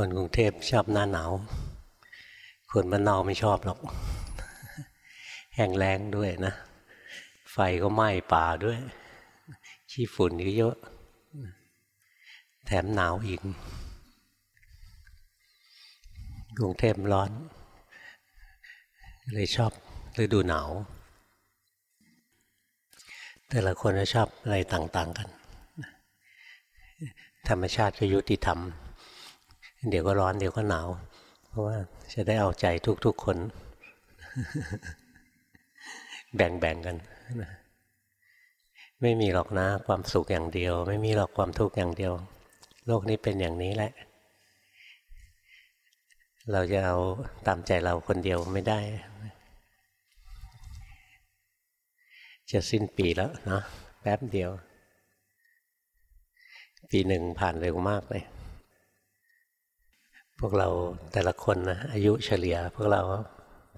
คนกรุงเทพชอบหน้าหนาว คนบ้านนอกไม่ชอบหรอก แห้งแล้งด้วยนะ ไฟก็ไหม้ป่าด้วย ขี้ฝุ่นก็เยอะ แถมหนาวอีก กรุงเทพร้อน เลยชอบฤดูหนาว แต่ละคนก็ชอบอะไรต่าง ๆ กัน ธรรมชาติก็ยุติธรรม เดี๋ยวก็ร้อนเดี๋ยวก็หนาว เพราะว่าจะได้เอาใจทุก ๆ คน แบ่งๆกันไม่มีหรอกนะความสุขอย่างเดียว ไม่มีหรอกความทุกข์อย่างเดียว โลกนี้เป็นอย่างนี้แหละ เราจะเอาตามใจเราคนเดียวไม่ได้ จะสิ้นปีแล้วเนาะแป๊บเดียว ปีหนึ่งผ่านเร็วมากเลย พวกเราแต่ละคนนะอายุเฉลี่ย พวกเรา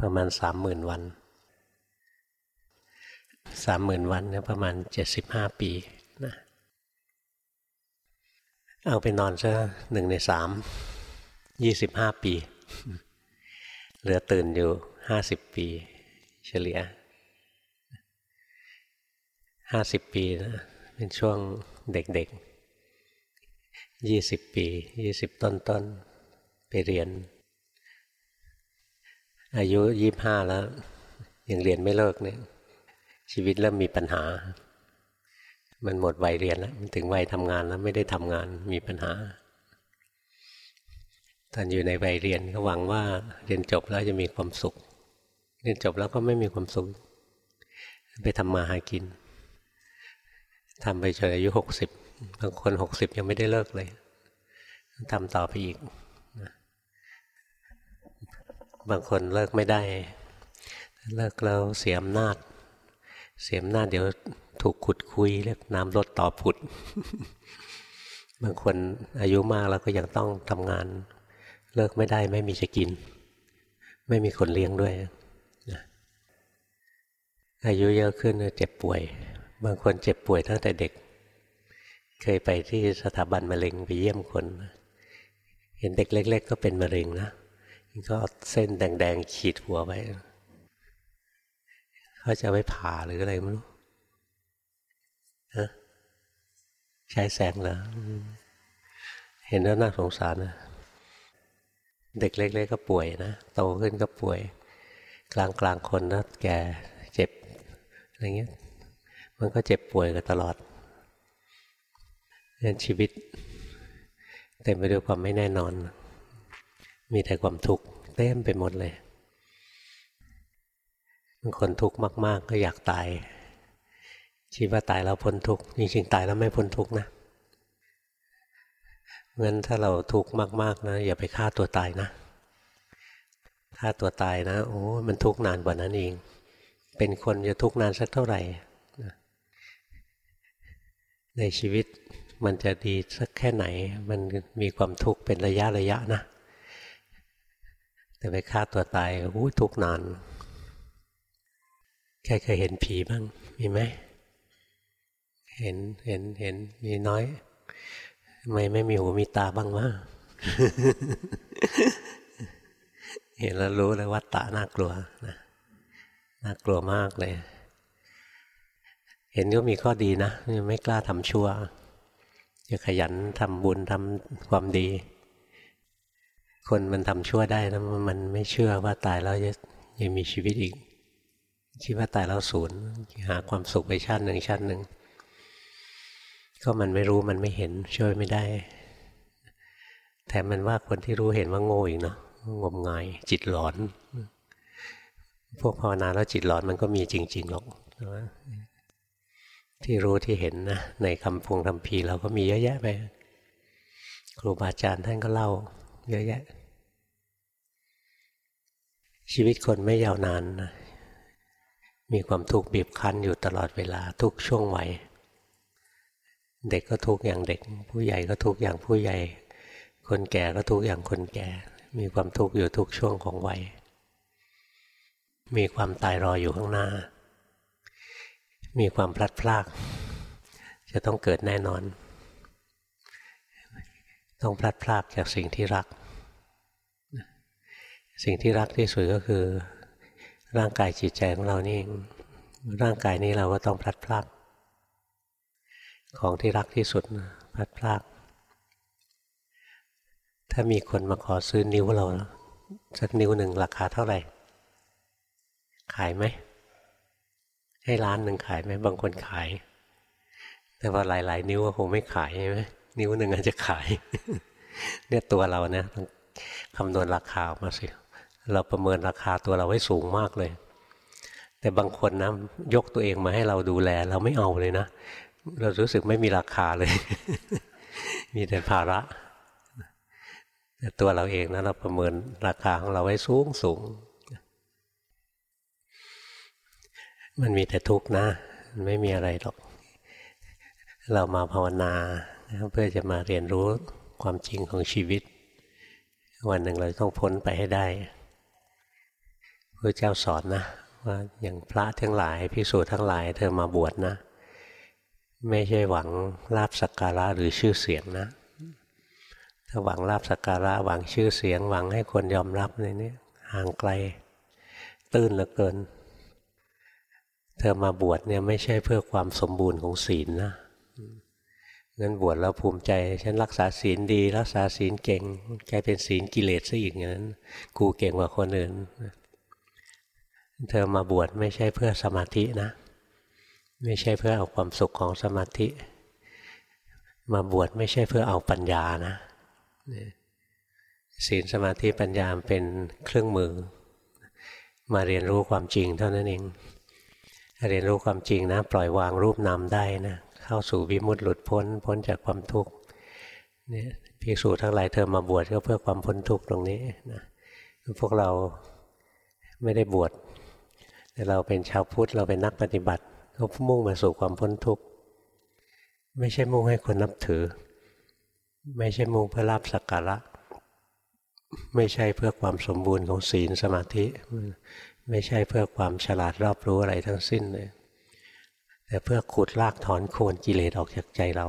ประมาณสามหมื่นวันสามหมื่นวันเนี่ยประมาณเจ็ดสิบห้าปีนะเอาไปนอนซะหนึ่งในสามยี่สิบห้าปี เหลือตื่นอยู่ห้าสิบปี เฉลี่ยห้าสิบปีนะเป็นช่วงเด็กๆยี่สิบปียี่สิบต้นๆ ไปเรียน อายุยี่ห้าแล้ว ยังเรียนไม่เลิกเนี่ย ชีวิตเริ่มมีปัญหา มันหมดวัยเรียนแล้ว มันถึงวัยทำงานแล้วไม่ได้ทำงานมีปัญหา ตอนอยู่ในวัยเรียนก็หวังว่าเรียนจบแล้วจะมีความสุข เรียนจบแล้วก็ไม่มีความสุข ไปทำมาหากินทำไปจนอายุหกสิบบางคนหกสิบยังไม่ได้เลิกเลยทำต่อไปอีก บางคนเลิกไม่ได้ เลิกแล้วเสียอำนาจ เสียอำนาจเดี๋ยวถูกขุดคุยเรียกน้ำลดต่อผุด บางคนอายุมากแล้วก็ยังต้องทำงาน เลิกไม่ได้ไม่มีจะกิน ไม่มีคนเลี้ยงด้วยอายุเยอะขึ้นเจ็บป่วย บางคนเจ็บป่วยตั้งแต่เด็ก เคยไปที่สถาบันมะเร็งไปเยี่ยมคน เห็นเด็กเล็ก ๆ ก็เป็นมะเร็งนะ ก็เส้นแดงๆขีดหัวไว้เขาจะไม่ผ่าหรืออะไรไม่รู้ฮะใช้แสงเหรอเห็นแล้วน่าสงสารนะเด็กเล็ก ๆ ก็ป่วยนะโตขึ้นก็ป่วย กลางกลางคนนะแก่เจ็บอะไรเงี้ย มันก็เจ็บป่วยกันตลอดเรื่องชีวิต เต็มไปด้วยความไม่แน่นอน มีแต่ความทุกข์เต็มไปหมดเลยบางคนทุกข์มาก ๆ ก็อยากตายคิดว่าตายแล้วพ้นทุกข์จริงๆตายแล้วไม่พ้นทุกข์นะงั้นถ้าเราทุกข์มาก ๆนะอย่าไปฆ่าตัวตายนะฆ่าตัวตายนะ โอ้มันทุกข์นานกว่านั้นเอง เป็นคนจะทุกข์นานสักเท่าไหร่ในชีวิตมันจะดีสักแค่ไหน มันมีความทุกข์เป็นระยะระยะนะ แต่ไปฆ่าตัวตายโอ้ทุกนาน ใครเคยเห็นผีบ้าง มีไหม เห็นเห็นเห็นมีน้อยทำไมไม่มีหูมีตาบ้างวะเห็นแล้วรู้เลยว่าตาน่ากลัวนะน่ากลัวมากเลย เห็นก็มีข้อดีนะไม่กล้าทำชั่วจะขยันทำบุญทำความดี คนมันทำชั่วได้นะมันไม่เชื่อว่าตายแล้วยังมีชีวิตอีกคิดว่าตายแล้วศูนย์หาความสุขไปชาติหนึ่งชาติหนึ่งก็มันไม่รู้มันไม่เห็นช่วยไม่ได้ แถมมันว่าคนที่รู้เห็นว่าโง่อีกเนาะงมงายจิตหลอน พวกภาวนาแล้วจิตหลอนมันก็มีจริง ๆหรอกที่รู้ที่เห็นนะในคำพงคำพีเราก็มีเยอะแยะไปครูบาอาจารย์ท่านก็เล่า เยอะแยะ ชีวิตคนไม่ยาวนานนะมีความทุกข์บีบคั้นอยู่ตลอดเวลาทุกช่วงวัยเด็กก็ทุกข์อย่างเด็ก ผู้ใหญ่ก็ทุกข์อย่างผู้ใหญ่ คนแก่ก็ทุกข์อย่างคนแก่ มีความทุกข์อยู่ทุกช่วงของวัยมีความตายรออยู่ข้างหน้า มีความพลัดพราก จะต้องเกิดแน่นอน ต้องพลัดพรากจากสิ่งที่รัก สิ่งที่รักที่สุดก็คือ ร่างกายจิตใจของเรานี่ร่างกายนี้เราก็ต้องพลัดพรากของที่รักที่สุดพลัดพราก ถ้ามีคนมาขอซื้อนิ้วเราสักนิ้วหนึ่งราคาเท่าไหร่ ขายไหม ให้ร้านหนึ่งขายไหมบางคนขาย แต่ว่าหลาย ๆ นิ้วก็คงไม่ขายใช่ไหมนิ้วหนึ่งอาจจะขาย เนี่ยตัวเราเนี่ยคำนวณราคาออกมาสิ เราประเมินราคาตัวเราไว้สูงมากเลย แต่บางคนนะยกตัวเองมาให้เราดูแล เราไม่เอาเลยนะ เรารู้สึกไม่มีราคาเลย มีแต่ภาระแต่ตัวเราเองนะเราประเมินราคาของเราไว้สูงสูง มันมีแต่ทุกข์นะ ไม่มีอะไรหรอก เรามาภาวนาเพื่อจะมาเรียนรู้ความจริงของชีวิต วันหนึ่งเราต้องพ้นไปให้ได้ พระเจ้าสอนนะว่าอย่างพระทั้งหลายพิสูจน์ทั้งหลาย เธอมาบวชนะ ไม่ใช่หวังลาบสักการะหรือชื่อเสียงนะ ถ้าหวังลาบสักการะหวังชื่อเสียง หวังให้คนยอมรับในนี้ห่างไกล ตื้นเหลือเกิน เธอมาบวชเนี่ยไม่ใช่เพื่อความสมบูรณ์ของศีลนะงั้นบวชแล้วภูมิใจ ฉันรักษาศีลดี รักษาศีลเก่งกลายเป็นศีลกิเลสซะอีกอย่างนั้น กูเก่งกว่าคนอื่น เธอมาบวชไม่ใช่เพื่อสมาธินะ ไม่ใช่เพื่อเอาความสุขของสมาธิ มาบวชไม่ใช่เพื่อเอาปัญญานะศีลสมาธิปัญญาเป็นเครื่องมือ มาเรียนรู้ความจริงเท่านั้นเอง เรียนรู้ความจริงนะ ปล่อยวางรูปนามได้นะเข้าสู่วิมุตติหลุดพ้นพ้นจากความทุกข์เนี่ยภิกษุทั้งหลายเธอมาบวชก็เพื่อความพ้นทุกข์ตรงนี้นะพวกเราไม่ได้บวช เราเป็นชาวพุทธเราเป็นนักปฏิบัติ ก็มุ่งมาสู่ความพ้นทุกข์ไม่ใช่มุ่งให้คนนับถือ ไม่ใช่มุ่งเพื่อลาบสักการะ ไม่ใช่เพื่อความสมบูรณ์ของศีลสมาธิ ไม่ใช่เพื่อความฉลาดรอบรู้อะไรทั้งสิ้นเลยแต่เพื่อขุดลากถอนโคนกิเลสออกจากใจเรา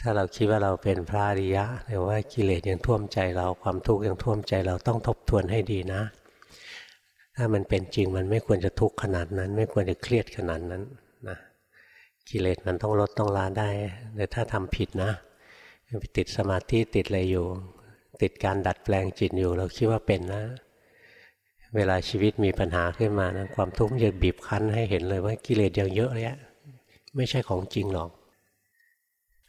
ถ้าเราคิดว่าเราเป็นพระอริยะหรือว่ากิเลสยังท่วมใจเราความทุกข์ยังท่วมใจเราต้องทบทวนให้ดีนะ ถ้ามันเป็นจริงมันไม่ควรจะทุกข์ขนาดนั้น ไม่ควรจะเครียดขนาดนั้นนะกิเลสมันต้องลดต้องละได้แต่ถ้าทำผิดนะไปติดสมาธิติดอะไรอยู่ ติดการดัดแปลงจิตอยู่ เราคิดว่าเป็นนะ เวลาชีวิตมีปัญหาขึ้นมานะความทุกข์จะบีบคั้นให้เห็นเลยว่ากิเลสยังเยอะเลยไม่ใช่ของจริงหรอก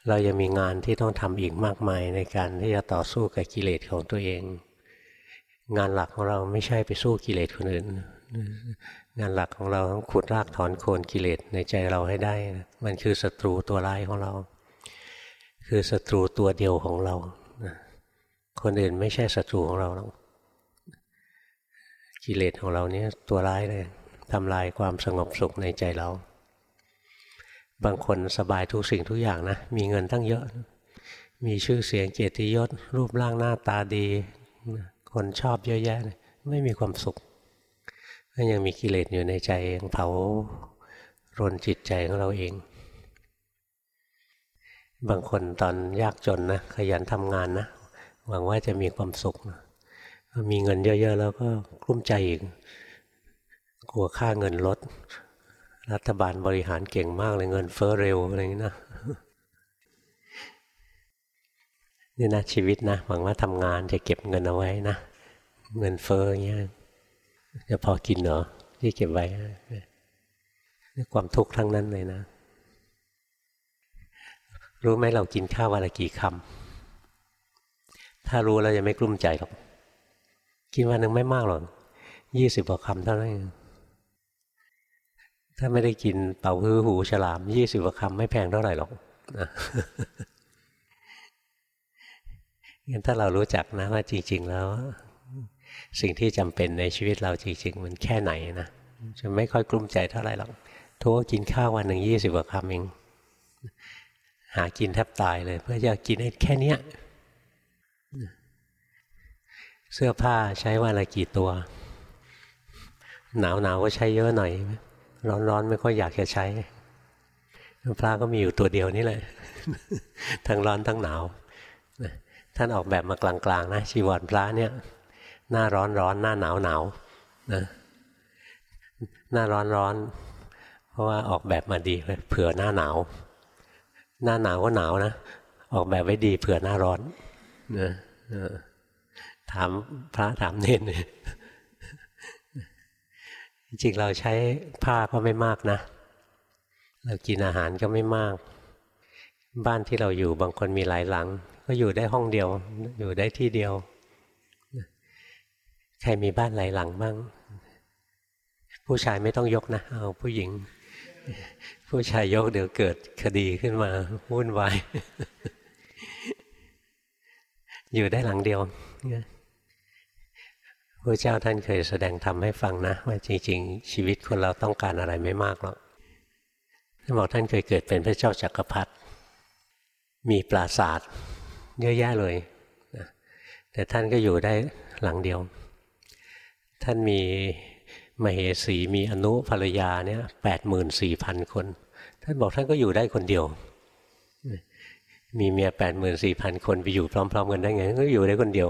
เรายังมีงานที่ต้องทำอีกมากมายในการที่จะต่อสู้กับกิเลสของตัวเอง งานหลักของเราไม่ใช่ไปสู้กิเลสคนอื่น งานหลักของเราต้องขุดรากถอนโคนกิเลสในใจเราให้ได้ มันคือศัตรูตัวร้ายของเรา คือศัตรูตัวเดียวของเรา คนอื่นไม่ใช่ศัตรูของเราหรอกกิเลสของเราเนี่ยตัวร้ายเลยทำลายความสงบสุขในใจเรา บางคนสบายทุกสิ่งทุกอย่างนะ มีเงินตั้งเยอะ มีชื่อเสียงเกียรติยศ รูปร่างหน้าตาดี คนชอบเยอะแยะเลยไม่มีความสุขก็ยังมีกิเลสอยู่ในใจยังเผารนจิตใจของเราเอง บางคนตอนยากจนนะขยันทำงานนะหวังว่าจะมีความสุขนะมีเงินเยอะ ๆ แล้วก็กลุ้มใจอีก กลัวค่าเงินลด รัฐบาลบริหารเก่งมากเลยเงินเฟ้อเร็วอะไรอย่างนี้นะ นี่นะชีวิตนะหวังว่าทำงานจะเก็บเงินเอาไว้นะ เงินเฟ้อเงี้ยจะพอกินเหรอที่เก็บไว้ความทุกข์ทั้งนั้นเลยนะ รู้ไหมเรากินข้าววันละกี่คำถ้ารู้เราจะไม่กลุ้มใจหรอกกินวันหนึ่งไม่มากหรอกยี่สิบกว่าคำเท่านั้นถ้าไม่ได้กินเป่าฮือหูฉลามยี่สิบกว่าคำไม่แพงเท่าไหร่หรอก งั้นถ้าเรารู้จักนะว่าจริง ๆ แล้ว สิ่งที่จำเป็นในชีวิตเราจริง ๆ มันแค่ไหนนะจะไม่ค่อยกลุ้มใจเท่าไหร่หรอกทุกกินข้าววันหนึ่งยี่สิบกว่าคำเองหากินแทบตายเลย เพื่อจะกินให้แค่เนี้ยเสื้อผ้าใช้วันละกี่ตัว หนาวหนาวก็ใช้เยอะหน่อย ร้อนร้อนไม่ค่อยอยากจะใช้พระก็มีอยู่ตัวเดียวนี่แหละทั้งร้อนทั้งหนาว ท่านออกแบบมากลางๆนะชีวรพระเนี่ยหน้าร้อนร้อนหน้าหนาวหนาวนะหน้าร้อนร้อน เพราะว่าออกแบบมาดีเผื่อหน้าหนาว หน้าหนาวก็หนาวนะออกแบบไว้ดีเผื่อหน้าร้อนนะถามพระถามเน้นจริงเราใช้ผ้าก็ไม่มากนะ เรากินอาหารก็ไม่มาก บ้านที่เราอยู่บางคนมีหลายหลัง ก็อยู่ได้ห้องเดียว อยู่ได้ที่เดียว ใครมีบ้านหลายหลังบ้าง ผู้ชายไม่ต้องยกนะ เอาผู้หญิง ผู้ชายยกเดี๋ยวเกิดคดีขึ้นมาวุ่นวายอยู่ได้หลังเดียวพระเจ้าท่านเคยแสดงธรรมให้ฟังนะ ว่าจริง ๆ ชีวิตคนเราต้องการอะไรไม่มากหรอกท่านบอกท่านเคยเกิดเป็นพระเจ้าจักรพรรดิมีปราสาท เยอะแยะเลยนะแต่ท่านก็อยู่ได้หลังเดียว ท่านมีมเหสีมีอนุภรรยาเนี่ยแปดหมื่นสี่พันคน ท่านบอกท่านก็อยู่ได้คนเดียว มีเมียแปดหมื่นสี่พันคนไปอยู่พร้อม ๆ กันได้ไงก็อยู่ได้คนเดียว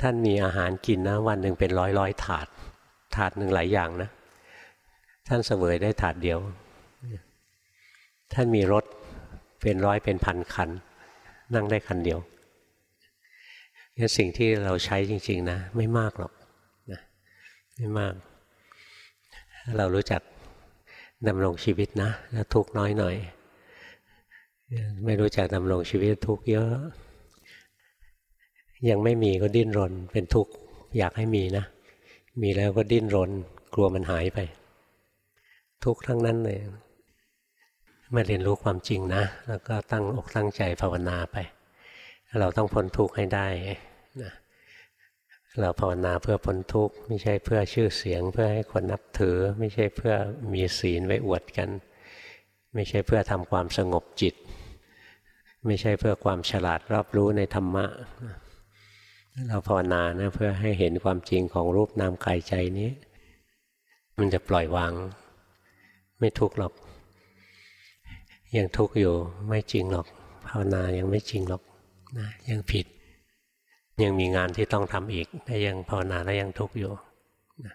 ท่านมีอาหารกินนะวันหนึ่งเป็นร้อยร้อยถาด ถาดหนึ่งหลายอย่างนะ ท่านเสวยได้ถาดเดียว ท่านมีรถเป็นร้อยเป็นพันคัน นั่งได้คันเดียวนี่สิ่งที่เราใช้จริง ๆ นะ ไม่มากหรอกนะไม่มาก เรารู้จักดำรงชีวิตนะแล้วทุกน้อยหน่อย ไม่รู้จักดำรงชีวิตทุกเยอะ ยังไม่มีก็ดิ้นรนเป็นทุกข์อยากให้มีนะ มีแล้วก็ดิ้นรน กลัวมันหายไป ทุกข์ทั้งนั้นเลย มาเรียนรู้ความจริงนะ แล้วก็ตั้งอกตั้งใจภาวนาไป เราต้องพ้นทุกข์ให้ได้นะเราภาวนาเพื่อพ้นทุกข์ไม่ใช่เพื่อชื่อเสียง เพื่อให้คนนับถือ ไม่ใช่เพื่อมีศีลไว้อวดกัน ไม่ใช่เพื่อทำความสงบจิต ไม่ใช่เพื่อความฉลาดรอบรู้ในธรรมะ เราภาวนานะเพื่อให้เห็นความจริงของรูปนามกายใจนี้ มันจะปล่อยวาง ไม่ทุกข์หรอก ยังทุกข์อยู่ไม่จริงหรอกภาวนายังไม่จริงหรอกนะยังผิด ยังมีงานที่ต้องทำอีกถ้ายังภาวนาแล้วยังทุกข์อยู่นะ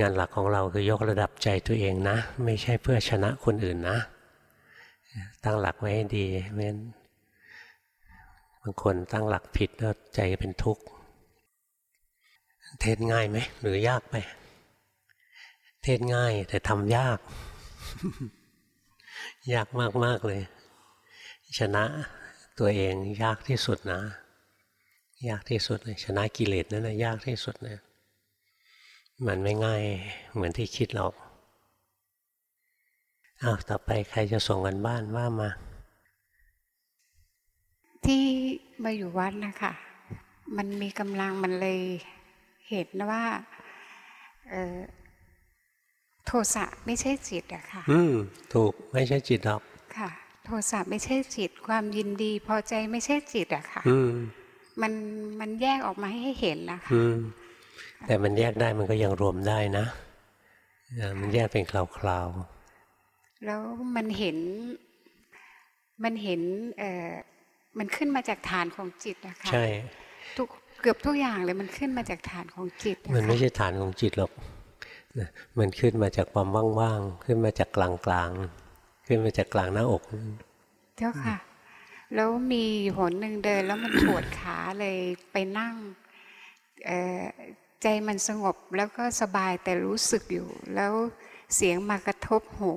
งานหลักของเราคือยกระดับใจตัวเองนะ ไม่ใช่เพื่อชนะคนอื่นนะ ตั้งหลักไว้ให้ดีเม้นบางคนตั้งหลักผิดแล้วใจเป็นทุกข์เทศง่ายไหมหรือยากไป เทศง่ายแต่ทำยาก ยากมากมากเลย ชนะตัวเองยากที่สุดนะ ยากที่สุดเลยชนะกิเลสนั่นนะยากที่สุดเนะมันไม่ง่ายเหมือนที่คิดหรอกอ้าวต่อไปใครจะส่งกันบ้านว่ามา ที่มาอยู่วัดนะคะมันมีกำลังมันเลยเห็นว่า โทสะไม่ใช่จิตอะค่ะ อืมถูกไม่ใช่จิตหรอกค่ะ โทสะไม่ใช่จิต ความยินดีพอใจไม่ใช่จิตอะค่ะ อืมมันมันแยกออกมาให้เห็นนะคะอืมแต่มันแยกได้มันก็ยังรวมได้นะมันแยกเป็นคราวๆแล้วมันเห็นมันเห็นเอ่อมันขึ้นมาจากฐานของจิตนะคะใช่ทุกเกือบทุกอย่างเลยมันขึ้นมาจากฐานของจิต มันไม่ใช่ฐานของจิตหรอก มันขึ้นมาจากความว่างๆ ขึ้นมาจากกลางๆ ขึ้นมาจากกลางหน้าอก เจ้าค่ะ แล้วมีหนหนึ่งเดินแล้วมันปวดขาเลยไปนั่งใจมันสงบแล้วก็สบายแต่รู้สึกอยู่ แล้วเสียงมากระทบหู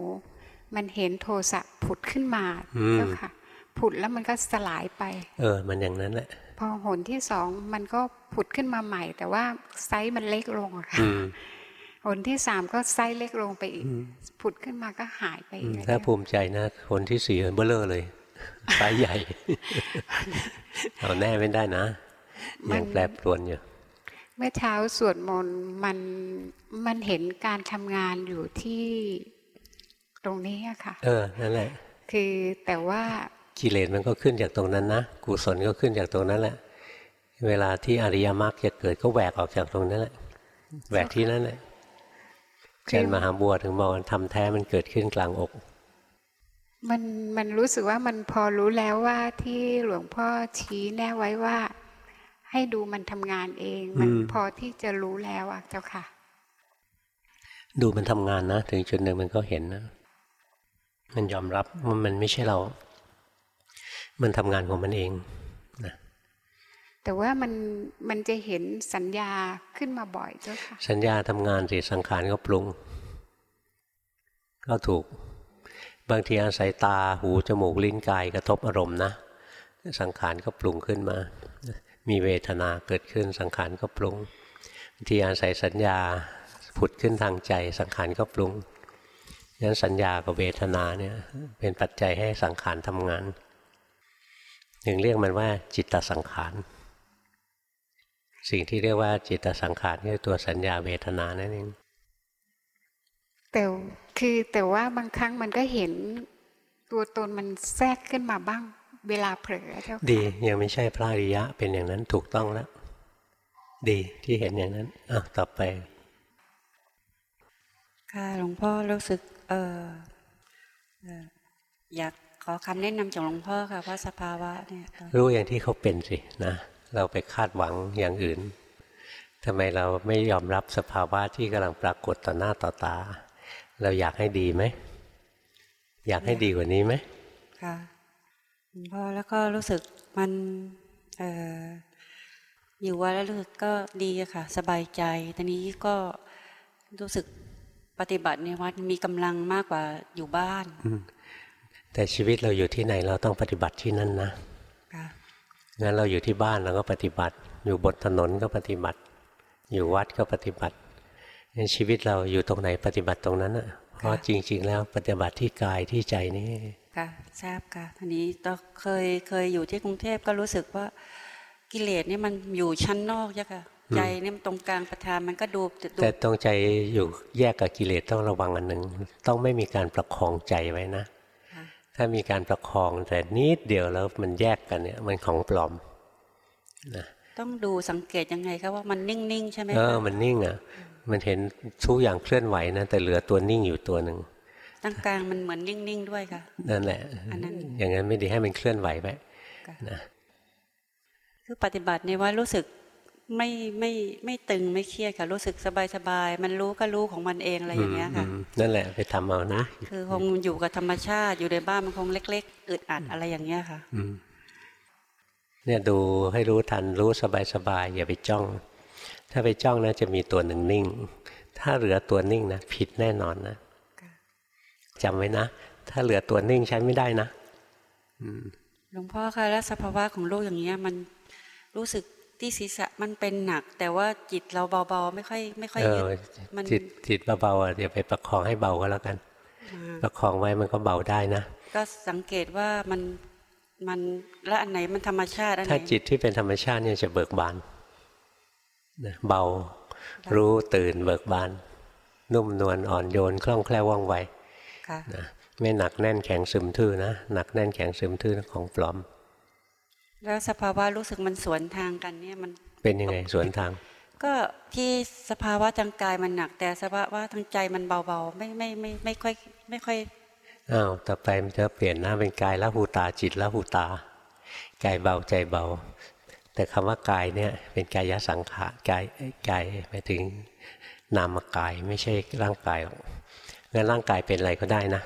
มันเห็นโทสะผุดขึ้นมาเจ้าค่ะ ผุดแล้วมันก็สลายไป เออ มันอย่างนั้นแหละพอหนที่สองมันก็ผุดขึ้นมาใหม่ แต่ว่าไซส์มันเล็กลงอะค่ะ หนที่สามก็ไซส์เล็กลงไปอีกผุดขึ้นมาก็หายไปอีกถ้าภูมิใจนะหนที่สี่เบ้อเร่อเลยไซส์ใหญ่เอาแน่ไม่ได้นะยังแปรปรวนอยู่เมื่อเช้าสวดมนต์มันมันเห็นการทำงานอยู่ที่ตรงนี้อะค่ะ เออนั่นแหละ คือแต่ว่ากิเลสมันก็ขึ้นจากตรงนั้นนะกุศลก็ขึ้นจากตรงนั้นแหละ เวลาที่อริยมรรคจะเกิดก็แหวกออกจากตรงนั้นแหละแหวกที่นั่นแหละ เช่นมหาบัวถึงบอกทำแท้มันเกิดขึ้นกลางอกมันมันรู้สึกว่ามันพอรู้แล้วว่าที่หลวงพ่อชี้แน่ไว้ว่า ให้ดูมันทำงานเอง มันพอที่จะรู้แล้วอะเจ้าค่ะ ดูมันทำงานนะ ถึงจุดหนึ่งมันก็เห็นนะ มันยอมรับว่ามันไม่ใช่เรา มันทำงานของมันเองนะ แต่ว่ามันมันจะเห็นสัญญาขึ้นมาบ่อยเจ้าค่ะ สัญญาทำงานสิสังขารก็ปรุง ก็ถูก บางทีอาศัยตาหูจมูกลิ้นกายกระทบอารมณ์นะ สังขารก็ปรุงขึ้นมา มีเวทนาเกิดขึ้น สังขารก็ปรุงบางทีอาศัยสัญญาผุดขึ้นทางใจ สังขารก็ปรุงงั้นสัญญากับเวทนาเนี่ยเป็นปัจจัยให้สังขารทำงานหนึ่งเรียกมันว่าจิตตสังขาร สิ่งที่เรียกว่าจิตตสังขารคือตัวสัญญาเวทนานั่นเองแต่คือแต่ว่าบางครั้งมันก็เห็นตัวตนมันแทรกขึ้นมาบ้าง เวลาเผลอเจ้าค่ะดียังไม่ใช่พระอริยะเป็นอย่างนั้นถูกต้องแล้ว ดีที่เห็นอย่างนั้นอะต่อไปค่ะหลวงพ่อรู้สึกเออเอ่ออยากขอคำแนะนำจากหลวงพ่อค่ะว่าสภาวะเนี่ยเอ่อรู้อย่างที่เขาเป็นสินะ เราไปคาดหวังอย่างอื่นทำไมเราไม่ยอมรับสภาวะที่กำลังปรากฏต่อหน้าต่อตา เราอยากให้ดีไหม อยากให้ดีกว่านี้ไหมค่ะหลวงพ่อแล้วก็รู้สึกมันเอออยู่วัดแล้วรู้สึกก็ดีอะค่ะ สบายใจตอนนี้ก็รู้สึกปฏิบัติในวัดมีกำลังมากกว่าอยู่บ้าน แต่ชีวิตเราอยู่ที่ไหนเราต้องปฏิบัติที่นั่นนะค่ะ งั้นเราอยู่ที่บ้านเราก็ปฏิบัติ อยู่บนถนนก็ปฏิบัติ อยู่วัดก็ปฏิบัติงั้นชีวิตเราอยู่ตรงไหนปฏิบัติตรงนั้นอะเพราะจริง ๆ แล้วปฏิบัติที่กายที่ใจนี่ค่ะทราบค่ะทีนี้ต้องเคยเคยอยู่ที่กรุงเทพก็รู้สึกว่ากิเลสเนี่ยมันอยู่ชั้นนอกจ้ะค่ะใจเนี่ยมันตรงกลางประธานมันก็ดูดูแต่ตรงใจอยู่แยกกับกิเลสต้องระวังอันหนึ่งต้องไม่มีการประคองใจไว้นะค่ะ ถ้ามีการประคองแต่นิดเดียวแล้วมันแยกกันเนี่ยมันของปลอมนะต้องดูสังเกตยังไงครับว่ามันนิ่งๆใช่ไหมเอคะอมันนิ่งอะ มันเห็นทุกอย่างเคลื่อนไหวนะแต่เหลือตัวนิ่งอยู่ตัวหนึ่งตั้งกลางมันเหมือนนิ่งๆด้วยค่ะนั่นแหละอันนั้นอย่างนั้นไม่ดีให้มันเคลื่อนไหวไปค่ะนะคือปฏิบัติในว่ารู้สึก ไม่ไม่ไม่ตึงไม่เครียดค่ะรู้สึกสบายๆมันรู้ก็รู้ของมันเองอะไรอย่างเงี้ยค่ะอืมนั่นแหละไปทำเอานะ คือคงอยู่กับธรรมชาติอยู่ในบ้านมันคงเล็ก ๆ อึดอัดอะไรอย่างเงี้ยค่ะอืมเนี่ยดูให้รู้ทันรู้สบายๆอย่าไปจ้อง ถ้าไปจ้องนะจะมีตัวหนึ่งนิ่ง ถ้าเหลือตัวนิ่งนะผิดแน่นอนนะค่ะจำไว้นะ ถ้าเหลือตัวนิ่งใช้ไม่ได้นะหลวงพ่อคะแล้วสภาวะของโลกอย่างเงี้ยมันรู้สึก ที่ศีรษะมันเป็นหนัก แต่ว่าจิตเราเบาๆ ไม่ค่อยไม่ค่อยเอยึดอมันจิตจิตเบาๆอะเดี๋ยวไปประคองให้เบาก็แล้วกันอ่าประคองไว้มันก็เบาได้นะ ก็สังเกตว่ามันมันและอันไหนมันธรรมชาติอันไหนถ้าจิตที่เป็นธรรมชาติเนี่ยจะเบิกบานนะเบารู้ตื่นเบิกบาน นุ่มนวลอ่อนโยนคล่องแคล่วว่องไวค่ะนะไม่หนักแน่นแข็งซึมทื่อนะหนักแน่นแข็งซึมทื่อของปลอม แล้วสภาวะรู้สึกมันสวนทางกันเนี่ยมันเป็นยังไงสวนทาง ก็ที่สภาวะทางกายมันหนัก แต่สภาวะทางใจมันเบาๆ ไม่ไม่ไม่ไม่ค่อยไม่ค่อยอ้าวต่อไปมันจะเปลี่ยนหน้าเป็นกายละหูตาจิตละหูตากายเบาใจเบา แต่คำว่ากายเนี่ยเป็นกายสังขารกายกายหมายถึงนามกายไม่ใช่ร่างกายหรอกงั้นร่างกายเป็นอะไรก็ได้นะ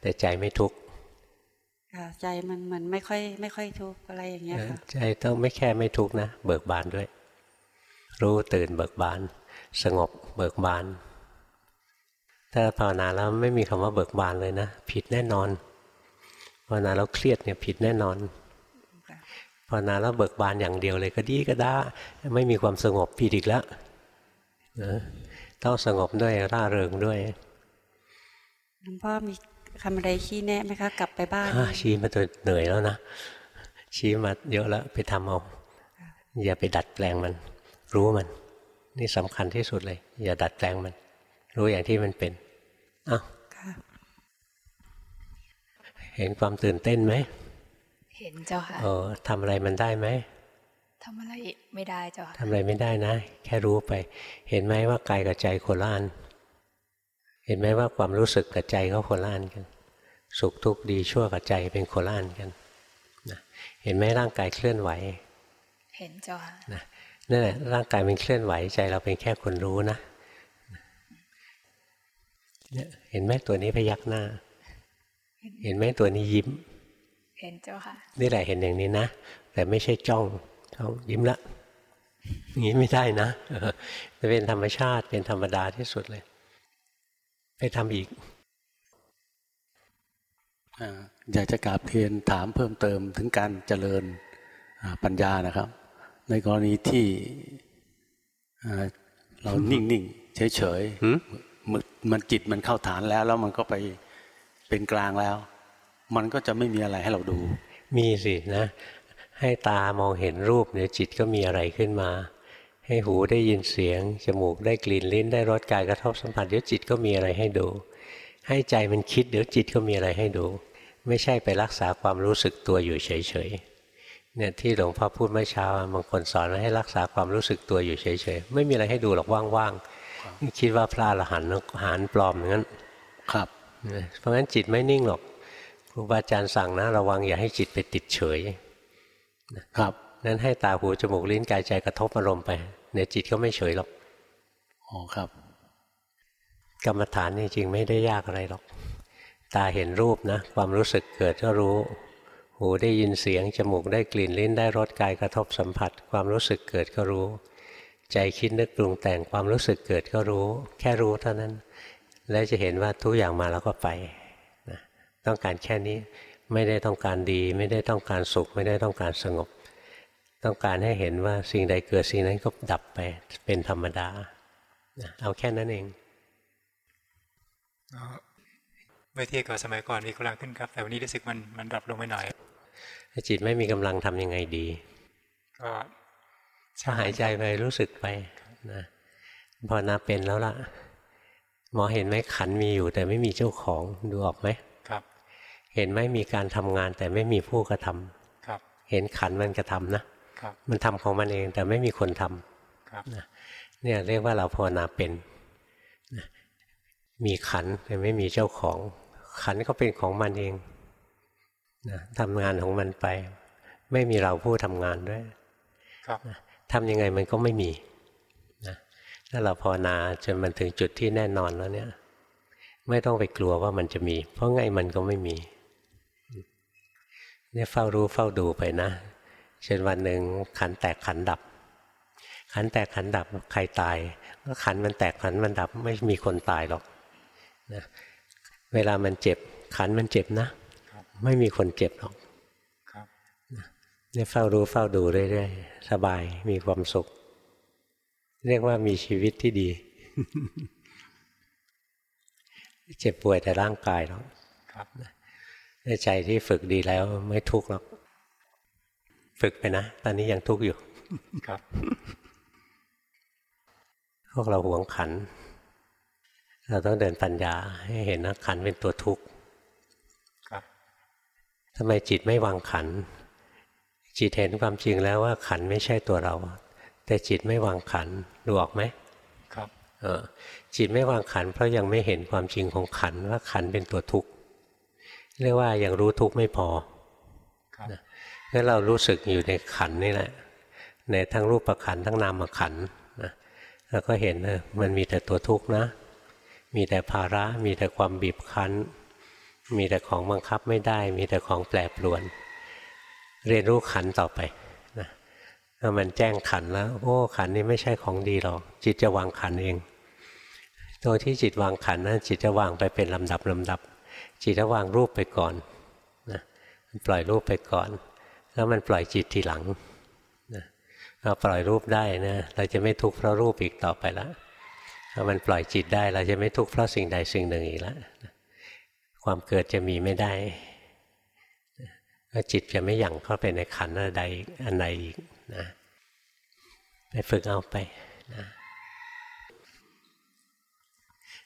แต่ใจไม่ทุกข์ ค่ะใจมันเหมือนไม่ค่อย ไม่ค่อยทุกข์อะไรอย่างเงี้ยค่ะใจต้องไม่แค่ไม่ทุกข์นะ เบิกบานด้วย รู้ตื่นเบิกบาน สงบเบิกบาน ถ้าภาวนาแล้วไม่มีคำว่าเบิกบานเลยนะ ผิดแน่นอนภาวนาแล้วเครียดเนี่ยผิดแน่นอนค่ะภาวนาแล้วเบิกบานอย่างเดียวเลยก็ดีก็ได้ไม่มีความสงบผิดอีกแล้วนะต้องสงบด้วยร่าเริงด้วยหลวงพ่อมี คำอะไรชี้แนะไหมคะ กลับไปบ้านอะชี้มาตัวเหนื่อยแล้วนะชี้มาเยอะแล้วไปทำเอาอย่าไปดัดแปลงมัน รู้มัน นี่สำคัญที่สุดเลย อย่าดัดแปลงมัน รู้อย่างที่มันเป็นอ้าวค่ะเห็นความตื่นเต้นไหมเห็นเจ้าค่ะเออทำอะไรมันได้ไหมทำอะไรไม่ได้เจ้าค่ะทำอะไรไม่ได้นะ แค่รู้ไป เห็นไหมว่ากายกับใจโคนละอัน เห็นไหมว่าความรู้สึกกับใจเขาโคนละอันกัน สุขทุกข์ดีชั่วกับใจเป็นโคนละอันกันนะเห็นไหมร่างกายเคลื่อนไหว เห็นเจ้าค่ะนะนั่นแหละร่างกายมันเคลื่อนไหวใจเราเป็นแค่คนรู้นะเนี่ยเห็นไหมตัวนี้พยักหน้า เห็นไหมตัวนี้ยิ้ม เห็นเจ้าค่ะ นี่แหละเห็นอย่างนี้นะ แต่ไม่ใช่จ้องจ้องยิ้มละอย่างนี้ไม่ได้นะเออจะเป็นธรรมชาติเป็นธรรมดาที่สุดเลย ไปทำอีกอ่าอยากจะกราบเรียนถามเพิ่มเติมถึงการเจริญอ่าปัญญานะครับ ในกรณีที่อ่าเรานิ่งๆเฉยหืมๆมันมันจิตมันเข้าฐานแล้ว แล้วมันก็ไปเป็นกลางแล้ว มันก็จะไม่มีอะไรให้เราดู มีสินะ ให้ตามองเห็นรูปเดี๋ยวจิตก็มีอะไรขึ้นมา ให้หูได้ยินเสียง จมูกได้กลิ่นลิ้นได้รสกายกระทบสัมผัสเดี๋ยวจิตก็มีอะไรให้ดู ให้ใจมันคิดเดี๋ยวจิตก็มีอะไรให้ดู ไม่ใช่ไปรักษาความรู้สึกตัวอยู่เฉยๆเนี่ยที่หลวงพ่อพูดเมื่อเช้าบางคนสอนว่าให้รักษาความรู้สึกตัวอยู่เฉยๆไม่มีอะไรให้ดูหรอกว่างๆคิดว่าพระอรหันต์หารปลอมอย่างนั้นครับนะเพราะงั้นจิตไม่นิ่งหรอกครูบาอาจารย์สั่งนะระวังอย่าให้จิตไปติดเฉยครับนั้นให้ตาหูจมูกลิ้นกายใจกระทบอารมณ์ไป เนี่ยจิตก็ไม่เฉยหรอกอ๋อครับ กรรมฐานนี่จริงไม่ได้ยากอะไรหรอก ตาเห็นรูปนะ ความรู้สึกเกิดก็รู้ หูได้ยินเสียง จมูกได้กลิ่นลิ้นได้รสกายกระทบสัมผัส ความรู้สึกเกิดก็รู้ ใจคิดนึกปรุงแต่งความรู้สึกเกิดก็รู้ แค่รู้เท่านั้น แล้วจะเห็นว่าทุกอย่างมาแล้วก็ไปนะต้องการแค่นี้ไม่ได้ต้องการดี ไม่ได้ต้องการสุข ไม่ได้ต้องการสงบ ต้องการให้เห็นว่าสิ่งใดเกิดสิ่งนั้นก็ดับไปเป็นธรรมดานะเอาแค่นั้นเองก็เมื่อเทียบกับสมัยก่อนมีกำลังขึ้นครับ แต่วันนี้รู้สึกมันมันดรอปลงไปหน่อยถ้าจิตไม่มีกำลังทำยังไงดี ก็ถ้าหายใจไปรู้สึกไปนะพอนาเป็นแล้วล่ะ หมอเห็นไหมขันมีอยู่ แต่ไม่มีเจ้าของดูออกไหมครับ เห็นไหมมีการทำงานแต่ไม่มีผู้กระทำครับ เห็นขันมันกระทำนะครับ มันทำของมันเองแต่ไม่มีคนทำครับเนี่ยเรียกว่าเราภาวนาเป็นนะมีขันแต่ไม่มีเจ้าของ ขันก็เป็นของมันเองนะทำงานของมันไป ไม่มีเราผู้ทำงานด้วยครับทำยังไงมันก็ไม่มีนะถ้าเราภาวนาจนมันถึงจุดที่แน่นอนแล้วเนี่ย ไม่ต้องไปกลัวว่ามันจะมี เพราะไงมันก็ไม่มีเนี่ยเฝ้ารู้เฝ้าดูไปนะ เช่นวันหนึ่งขันแตกขันดับ ขันแตกขันดับใครตาย ก็ขันมันแตกขันมันดับไม่มีคนตายหรอกนะเวลามันเจ็บขันมันเจ็บนะ ไม่มีคนเจ็บหรอกครับเนี่ยเฝ้ารู้เฝ้าดูเรื่อยๆสบายมีความสุข เรียกว่ามีชีวิตที่ดี เจ็บป่วยแต่ร่างกายหรอกครับแต่ใจที่ฝึกดีแล้วไม่ทุกข์หรอก ฝึกไปนะ ตอนนี้ยังทุกข์อยู่ครับ พวกเราหวงขัน เราต้องเดินปัญญาให้เห็นนะขันเป็นตัวทุกข์ครับทำไมจิตไม่วางขัน จิตเห็นความจริงแล้วว่าขันไม่ใช่ตัวเรา แต่จิตไม่วางขันดูออกไหมครับเออจิตไม่วางขัน เพราะยังไม่เห็นความจริงของขันว่าขันเป็นตัวทุกข์เรียกว่ายังรู้ทุกข์ไม่พอครับ งั้นเรารู้สึกอยู่ในขันนี่แหละ ในทั้งรูปประขันทั้งนามขันนะแล้วก็เห็นเออมันมีแต่ตัวทุกข์นะ มีแต่ภาระ มีแต่ความบีบคั้น มีแต่ของบังคับไม่ได้ มีแต่ของแปรปรวน เรียนรู้ขันต่อไปนะถ้ามันแจ้งขันแล้ว โอ้ขันนี้ไม่ใช่ของดีหรอกจิตจะวางขันเองตัวที่จิตวางขันนั้นจิตจะวางไปเป็นลำดับลำดับ จิตจะวางรูปไปก่อนนะปล่อยรูปไปก่อน แล้วมันปล่อยจิตทีหลังนะเราปล่อยรูปได้นะเราจะไม่ทุกข์เพราะรูปอีกต่อไปล้วถ้ามันปล่อยจิตได้เราจะไม่ทุกข์เพราะสิ่งใดสิ่งหนึ่งอีกแล้วความเกิดจะมีไม่ได้แล้วจิตจะไม่หยั่งเข้าไปในขันธ์อันใดอันใดอีกนะไปฝึกเอาไปนะ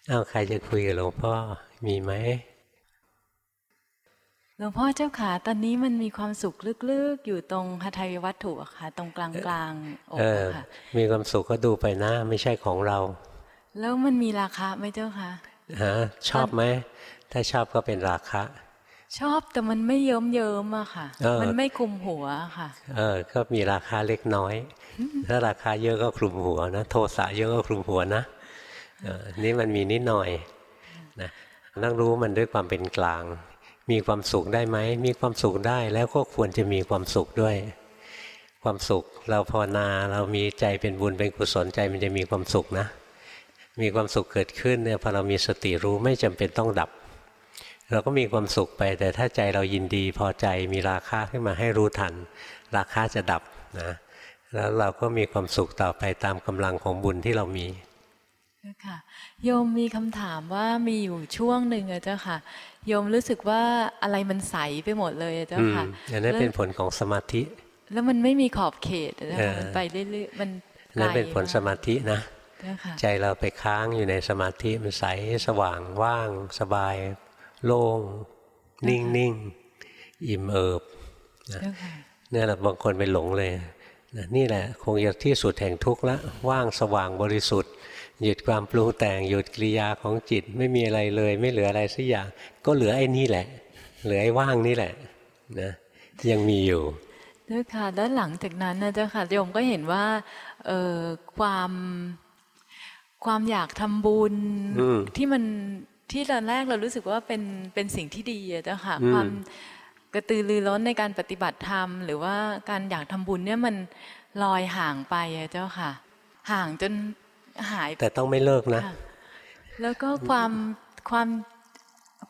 เอาใครจะคุยกับหลวงพ่อมีไหม หลวงพ่อเจ้าขาตอนนี้มันมีความสุขลึกๆ อยู่ตรงหทัยวัตถุอะค่ะ ตรงกลางกลางๆอกเอออะค่ะมีความสุขก็ดูไปนะไม่ใช่ของเรา แล้วมันมีราคาไหมเจ้าคะฮะชอบไหมถ้าชอบก็เป็นราคะชอบแต่มันไม่เยิ้มเยิ้มอะค่ะเออมันไม่คลุมหัวค่ะ เออ ก็มีราคาเล็กน้อย ถ้าราคาเยอะก็คลุมหัวนะโทสะเยอะก็คลุมหัวนะเออนี่มันมีนิดหน่อยนะนั่งรู้มันด้วยความเป็นกลาง มีความสุขได้ไหม มีความสุขได้แล้วก็ควรจะมีความสุขด้วย ความสุขเราภาวนาเรามีใจเป็นบุญเป็นกุศลใจมันจะมีความสุขนะ มีความสุขเกิดขึ้นเนี่ยพอเรามีสติรู้ไม่จำเป็นต้องดับ เราก็มีความสุขไป แต่ถ้าใจเรายินดีพอใจมีราคาขึ้นมาให้รู้ทัน ราคาจะดับนะแล้วเราก็มีความสุขต่อไปตามกำลังของบุญที่เรามีค่ะ โยมมีคำถามว่ามีอยู่ช่วงหนึ่งอะเจ้าค่ะ โยมรู้สึกว่าอะไรมันใสไปหมดเลยอะเจ้าอืมค่ะอันนั้นเป็นผลของสมาธิ แล้วมันไม่มีขอบเขตอะเจ้าค่ะเออมันไปเรื่อยๆมันไกลนั่นเป็นผลสมาธินะเจ้าค่ะใจเราไปค้างอยู่ในสมาธิมันใสสว่างว่าง สบาย โล่ง นิ่งนิ่งอิ่มเอิบเจ้าค่ะเนี่ยแหละบางคนไปหลงเลยนะนี่แหละ คงจะที่สุดแห่งทุกข์ละว่างสว่างบริสุทธิ์ หยุดความปรุงแต่งหยุดกิริยาของจิตไม่มีอะไรเลย ไม่เหลืออะไรสักอย่าง ก็เหลือไอ้นี่แหละ เหลือไอ้ว่างนี่แหละนะยังมีอยู่เจ้าค่ะแล้วหลังจากนั้นนะเจ้าค่ะโยมก็เห็นว่าเอ่อความความอยากทำบุญอืมที่มันที่ตอนแรกเรารู้สึกว่าเป็นเป็นสิ่งที่ดีอะเจ้าค่ะอืมความกระตือรือร้นในการปฏิบัติธรรม หรือว่าการอยากทำบุญเนี่ยมันลอยห่างไปอะเจ้าค่ะ ห่างจน หายไปแต่ต้องไม่เลิกนะค่ะแล้วก็ความความ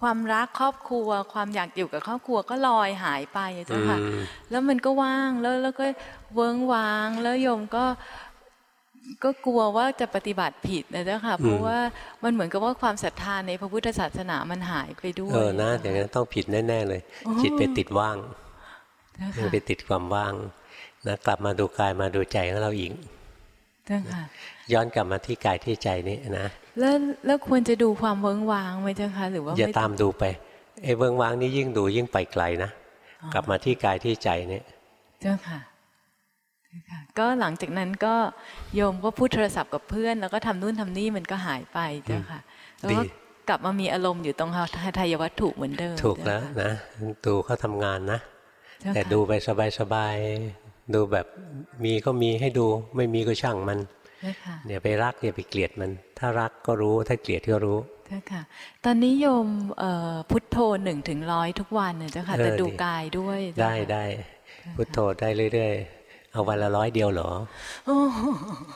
ความรักครอบครัว ความอยากอยู่กับครอบครัวก็ลอยหายไปอะเจ้าค่ะอืมแล้วมันก็ว่างแล้วแล้วก็เวิ้งว้างแล้วโยมก็ก็กลัวว่าจะปฏิบัติผิดนะเจ้าค่ะเพราะว่ามันเหมือนกับว่าความศรัทธาในพระพุทธศาสนามันหายไปด้วยเออนะอย่างนั้นต้องผิดแน่ๆเลย จิตไปติดว่างเจ้ามันค่ะไปติดความว่างนะกลับมาดูกายมาดูใจของเราอีก เจ้าค่ะย้อนกลับมาที่กายที่ใจนี่นะแล้วแล้วควรจะดูความเวิ้งว้างไหมเจ้าค่ะหรือว่าอย่าไม่ตามดูไปไอ้เบื้องว่างนี่ยิ่งดูยิ่งไปไกลนะกลับมาที่กายที่ใจเนี่ยเจ้าค่ะเจ้าค่ะก็หลังจากนั้นก็โยมก็พูดโทรศัพท์กับเพื่อน แล้วก็ทำนู่นทำนี่มันก็หายไปเจ้าค่ะแล้วก็ดีกลับมามีอารมณ์อยู่ตรงทายวัตถุเหมือนเดิมถูกแล้วเจ้าค่ะนะดูเขาทำงานนะเจ้าค่ะแต่ดูไปสบายๆ ดูแบบมีก็มีให้ดูไม่มีก็ช่างมันเจ้าค่ะอย่าไปรักอย่าไปเกลียดมัน ถ้ารักก็รู้ถ้าเกลียดก็รู้เจ้าค่ะตอนนี้โยมเอ่อพุทโธหนึ่งถึงร้อยทุกวันนะเจ้าค่ะเออแต่ดูดีกายด้วยเจ้าได้ค่ะได้พุทโธได้เรื่อยๆ เอาวันละร้อยเดียวเหรอโอ้โห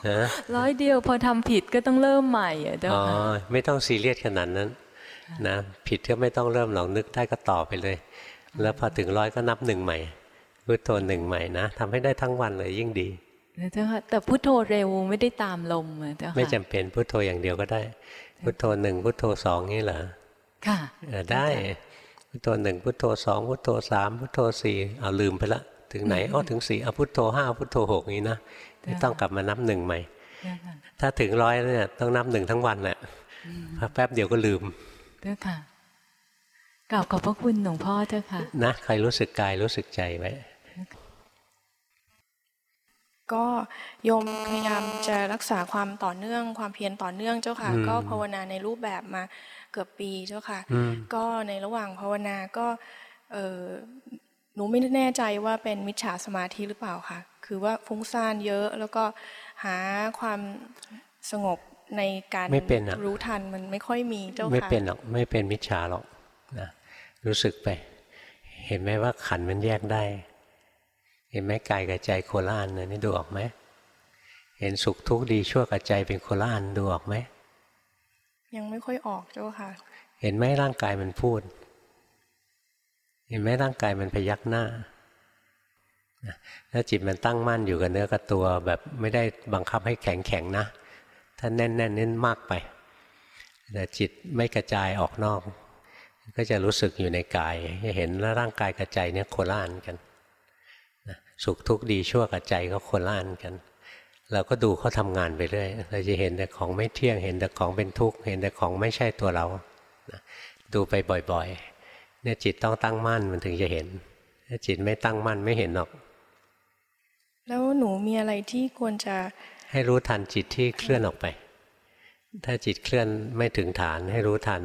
ฮะร้อยเดียวพอทำผิดก็ต้องเริ่มใหม่อะเจ้าอ๋อค่ะไม่ต้องซีเรียสขนาดนั้นนะผิดก็ไม่ต้องเริ่มหรอกนึกได้ก็ต่อไปเลย แล้วพอถึงร้อยก็นับหนึ่งใหม่ พุทโธหนึ่งใหม่นะทำให้ได้ทั้งวันเลยยิ่งดีเจ้าค่ะแต่พุทโธเร็วไม่ได้ตามลมอะเจ้าค่ะไม่จำเป็นพุทโธอย่างเดียวก็ได้ พุทโธหนึ่งพุทโธสองนี่เหรอค่ะเออได้พุทโธหนึ่งพุทโธสองพุทโธสามพุทโธสี่เอาลืมไปละถึงไหนอ้อถึงสี่เอาพุทโธห้าพุทโธหกนี้นะไม่ต้องกลับมานับหนึ่งใหม่เจ้าค่ะถ้าถึงร้อยแล้วเนี่ยต้องนับหนึ่งทั้งวันแหละเพราะแป๊บเดียวก็ลืมเจ้าค่ะกราบขอบพระคุณหลวงพ่อเจ้าค่ะนะใครรู้สึกกายรู้สึกใจไว้ ก็โยมพยายามจะรักษาความต่อเนื่อง ความเพียรต่อเนื่องเจ้าค่ะอืมก็ภาวนาในรูปแบบมาเกือบปีเจ้าค่ะอืมก็ในระหว่างภาวนาก็เออหนูไม่แน่ใจว่าเป็นมิจฉาสมาธิหรือเปล่าค่ะ คือว่าฟุ้งซ่านเยอะแล้วก็หาความสงบในการไม่เป็นอะรู้ทันมันไม่ค่อยมีเจ้าค่ะไม่เป็นหรอกไม่เป็นมิจฉาหรอกนะรู้สึกไป เห็นไหมว่าขันธ์มันแยกได้ เห็นไหมกายกับใจโคละอันนะนี่ดูออกไหมเห็นสุขทุกข์ดีชั่วกับใจเป็นโคละอันดูออกไหมยังไม่ค่อยออกเจ้าค่ะ เห็นไหมร่างกายมันพูด เห็นไหมร่างกายมันพยักหน้านะถ้าจิตมันตั้งมั่นอยู่กับเนื้อกับตัว แบบไม่ได้บังคับให้แข็งแข็งๆนะ ถ้าแน่นแน่นเน้นมากไปแต่จิตไม่กระจายออกนอก ก็จะรู้สึกอยู่ในกายจะเห็นว่าร่างกายกับใจเนี่ยโคละอันกันนะ สุขทุกข์ดีชั่วกับใจก็โคละอันกัน เราก็ดูเขาทำงานไปเรื่อยเราจะเห็นแต่ของไม่เที่ยงเห็นแต่ของเป็นทุกข์เห็นแต่ของไม่ใช่ตัวเรานะดูไปบ่อยๆเนี่ยจิตต้องตั้งมั่นมันถึงจะเห็นถ้าจิตไม่ตั้งมั่นไม่เห็นหรอก แล้วหนูมีอะไรที่ควรจะ ให้รู้ทันจิตที่เคลื่อนออกไป ถ้าจิตเคลื่อนไม่ถึงฐานให้รู้ทัน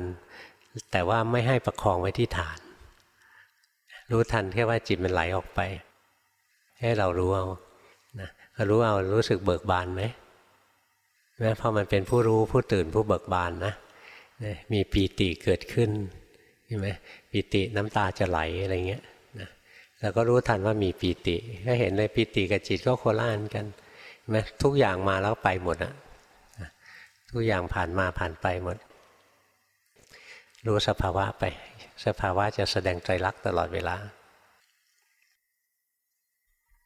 แต่ว่าไม่ให้ประคองไว้ที่ฐาน รู้ทันแค่ว่าจิตมันไหลออกไป ให้เรารู้เอานะรู้เอารู้สึกเบิกบานไหมแม้พอมันเป็นผู้รู้ผู้ตื่นผู้เบิกบานนะมีปีติเกิดขึ้นใช่ไหมปีติน้ำตาจะไหลอะไรเงี้ยนะแล้วก็รู้ทันว่ามีปีติก็เห็นเลยปีติกับจิตก็โคล่านกันไหมทุกอย่างมาแล้วไปหมดอะทุกอย่างผ่านมาผ่านไปหมด รู้สภาวะไป สภาวะจะแสดงใจรักตลอดเวลา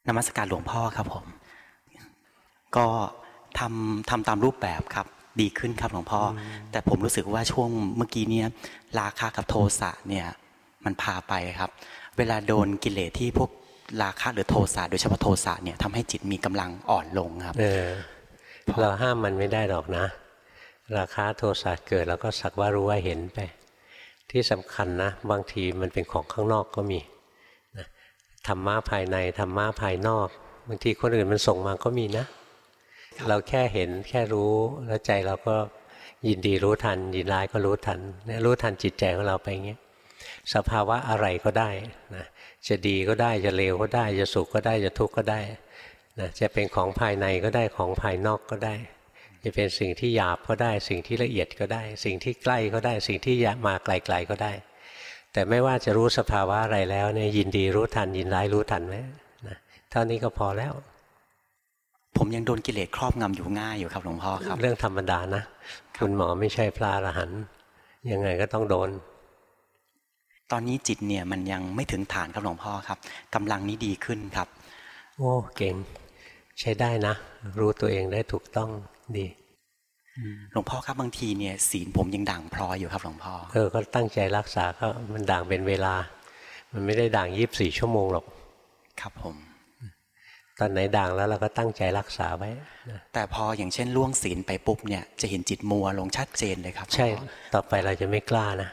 นมัสการหลวงพ่อครับผม ก็ทำทำตามรูปแบบครับ ดีขึ้นครับหลวงพ่อ แต่ผมรู้สึกว่าช่วงเมื่อกี้เนี้ยราคะกับโทสะเนี่ยมันพาไปครับ เวลาโดนกิเลสที่พวกราคะหรือโทสะโดยเฉพาะโทสะเนี่ยทำให้จิตมีกำลังอ่อนลงครับเออเราห้ามมันไม่ได้หรอกนะ ราคาโทสะเกิดแล้วก็สักว่ารู้ว่าเห็นไป ที่สำคัญนะ บางทีมันเป็นของข้างนอกก็มีนะ ธรรมะภายในธรรมะภายนอกบางทีคนอื่นมันส่งมาก็มีนะ เราแค่เห็นแค่รู้แล้วใจเราก็ยินดีรู้ทัน ยินร้ายก็รู้ทันรู้ทันจิตใจของเราไปอย่างเงี้ยสภาวะอะไรก็ได้นะจะดีก็ได้จะเลวก็ได้ จะสุขก็ได้จะทุกข์ก็ได้นะจะเป็นของภายในก็ได้ของภายนอกก็ได้ จะเป็นสิ่งที่หยาบก็ได้ สิ่งที่ละเอียดก็ได้ สิ่งที่ใกล้ก็ได้ สิ่งที่มาไกลๆก็ได้ แต่ไม่ว่าจะรู้สภาวะอะไรแล้วเนี่ยยินดีรู้ทัน ยินร้ายรู้ทันไหมนะเท่านี้ก็พอแล้ว ผมยังโดนกิเลสครอบงำอยู่ง่ายอยู่ครับหลวงพ่อครับ เรื่องธรรมดานะคุณหมอไม่ใช่พระอรหันต์ยังไงก็ต้องโดน ตอนนี้จิตเนี่ยมันยังไม่ถึงฐานครับหลวงพ่อครับกำลังนี้ดีขึ้นครับ โอ้เก่ง ใช้ได้นะ รู้ตัวเองได้ถูกต้องดี หลวงพ่อครับบางทีเนี่ยศีลผมยังด่างพลอยอยู่ครับหลวงพ่อเออก็ตั้งใจรักษาก็มันด่างเป็นเวลา มันไม่ได้ด่างยีิบสี่ชั่วโมงหรอกครับผมตอนไหนด่างแล้วเราก็ตั้งใจรักษาไว้แต่พออย่างเช่นล่วงศีลไปปุ๊บเนี่ยจะเห็นจิตมัวลงชัดเจนเลยครับ ใช่ต่อไปเราจะไม่กล้านะ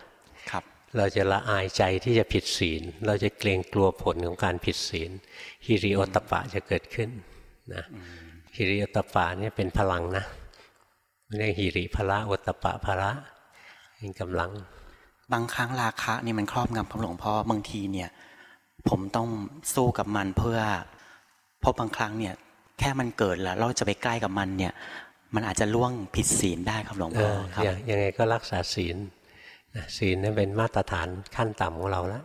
ครับ เราจะละอายใจที่จะผิดศีล เราจะเกรงกลัวผลของการผิดศีลฮิริโอตปะจะเกิดขึ้นนะฮิริโอตปะนี่เป็นพลังนะ เรียกฮิริพละโอตปะพละเป็นกำลัง บางครั้งราคะนี่มันครอบงำครับหลวงพ่อบางทีเนี่ย ผมต้องสู้กับมันเพื่อเพราะบางครั้งเนี่ย แค่มันเกิดแล้ว เราจะไปใกล้กับมันเนี่ย มันอาจจะล่วงผิดศีลได้ครับหลวงเอพ่ออครับยังยังไงก็รักษาศีลนะศีลนั่นเป็นมาตรฐานขั้นต่ำของเราแล้ว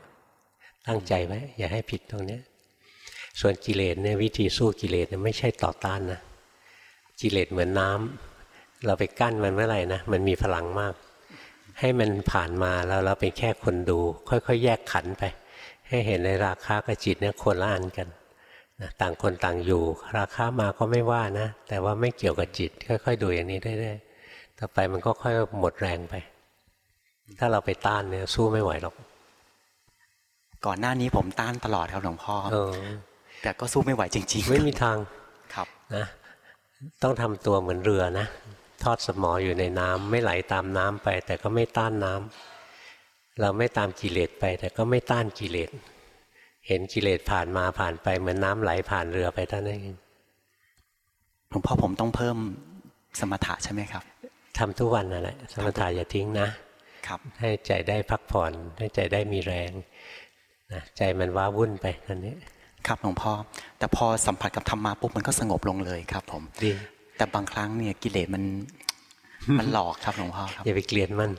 ตั้งใจไว้อย่าให้ผิดตรงเนี้ยส่วนกิเลสเนี่ยวิธีสู้กิเลสเนี่ยไม่ใช่ต่อต้านนะกิเลสเหมือนน้ำ เราไปกั้นมันเมื่อไหร่นะ มันมีพลังมาก ให้มันผ่านมาแล้วเราเป็นแค่คนดู ค่อยๆ แยกขันไป ให้เห็นในราคากับจิตเนี่ยคนละอันกันนะต่างคนต่างอยู่ ราคามาก็ไม่ว่านะ แต่ว่าไม่เกี่ยวกับจิต ค่อย ๆ ดูอย่างนี้เรื่อยๆต่อไปมันก็ค่อยหมดแรงไป ถ้าเราไปต้านเนี่ยสู้ไม่ไหวหรอก ก่อนหน้านี้ผมต้านตลอดครับหลวงพ่อเออแต่ก็สู้ไม่ไหวจริง ๆ ไม่มีทางครับนะต้องทำตัวเหมือนเรือนะ ทอดสมออยู่ในน้ำไม่ไหลตามน้ำไป แต่ก็ไม่ต้านน้ำเราไม่ตามกิเลสไป แต่ก็ไม่ต้านกิเลสเห็นกิเลสผ่านมาผ่านไปเหมือนน้ำไหลผ่านเรือไปเท่านั้นเองหลวงพ่อผมต้องเพิ่มสมถะใช่ไหมครับทำทุกวันนั่นแหละสมถะอย่าทิ้งนะครับ ให้ใจได้พักผ่อน ให้ใจได้มีแรงนะใจมันว้าวุ่นไปนั่นนี้ ครับหลวงพ่อแต่พอสัมผัสกับธรรมาปุ๊บมันก็สงบลงเลยครับ ผมดี แต่บางครั้งเนี่ยกิเลสมันมันหลอกครับหลวงพ่อครับอย่าไปเกลียดมัน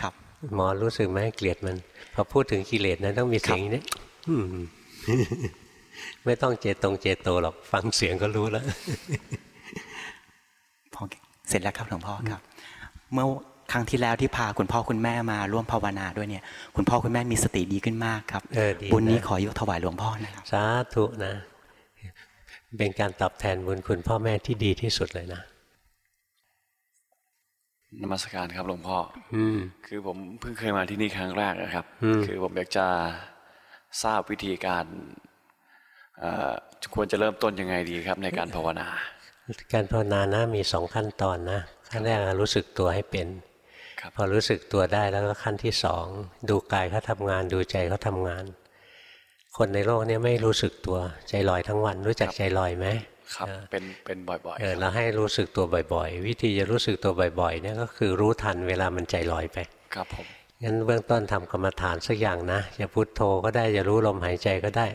ครับ หมอรู้สึกไหมเกลียดมันพอพูดถึงกิเลสนะต้องมีเสียงอย่างนี้อืมไม่ต้องเจตรงเจโตหรอกฟังเสียงก็รู้แล้วพอเสร็จแล้วครับหลวงพ่อครับ เมื่อครั้งที่แล้วที่พาคุณพ่อคุณแม่มาร่วมภาวนาด้วยเนี่ย คุณพ่อคุณแม่มีสติดีขึ้นมากครับเออดีบุญนี้นะขอยกถวายหลวงพ่อนะครับสาธุนะ เป็นการตอบแทนบุญคุณพ่อแม่ที่ดีที่สุดเลยนะนมัสการครับหลวงพ่ออมคือผมเพิ่งเคยมาที่นี่ครั้งแรกนะครับอืมคือผมอยากจะทราบวิธีการเอ่อควรจะเริ่มต้นยังไงดีครับ ในการภาวนา การภาวนานะมีสองขั้นตอนนะขั้นแรกรู้สึกตัวให้เป็นครับพอรู้สึกตัวได้แล้วก็ขั้นที่สองดูกายเขาทำงานดูใจเขาทำงาน คนในโลกเนี้ไม่รู้สึกตัวใจลอยทั้งวันรู้จักใจลอยไหมครับเออเป็นเป็นบ่อยเอๆอครับเราให้รู้สึกตัวบ่อย ๆ วิธีจะรู้สึกตัวบ่อยๆเนี่ยก็คือรู้ทันเวลามันใจลอยไปครับผมงั้นเบื้องต้นทำกรรมฐานสักอย่างนะจะพุโทโธก็ได้จะรู้ลมหายใจก็ได้